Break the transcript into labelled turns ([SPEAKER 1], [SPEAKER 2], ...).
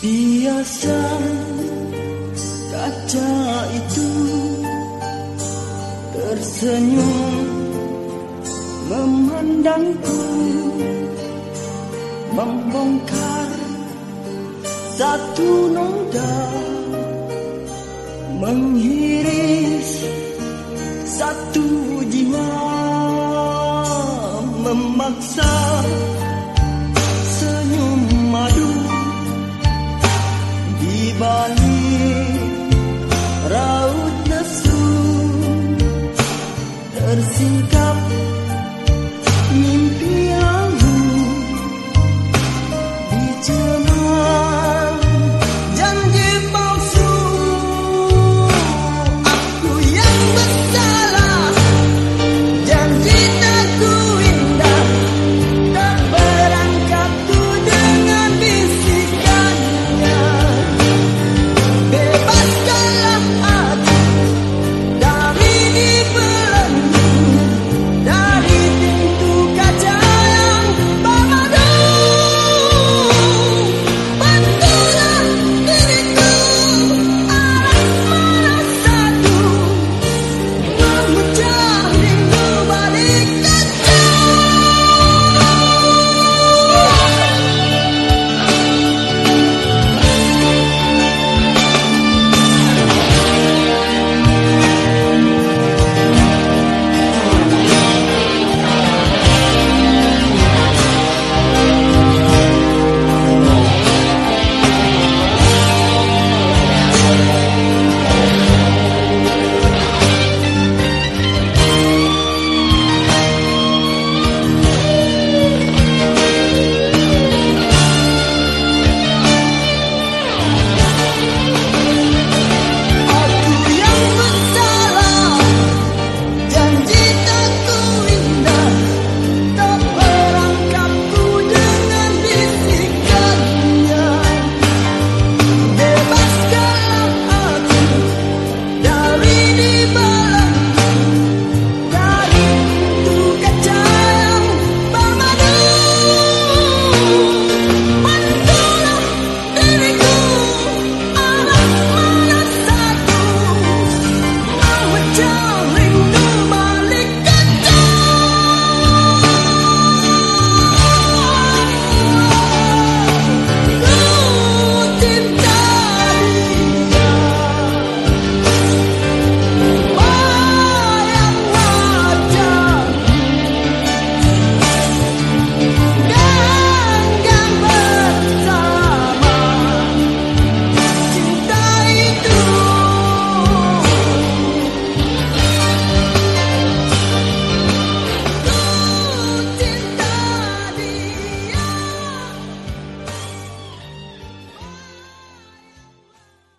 [SPEAKER 1] Biasa kaca itu tersenyum memandangku membongkar satu noda menghiris satu jiwa memaksa singkap mimpi lalu bicara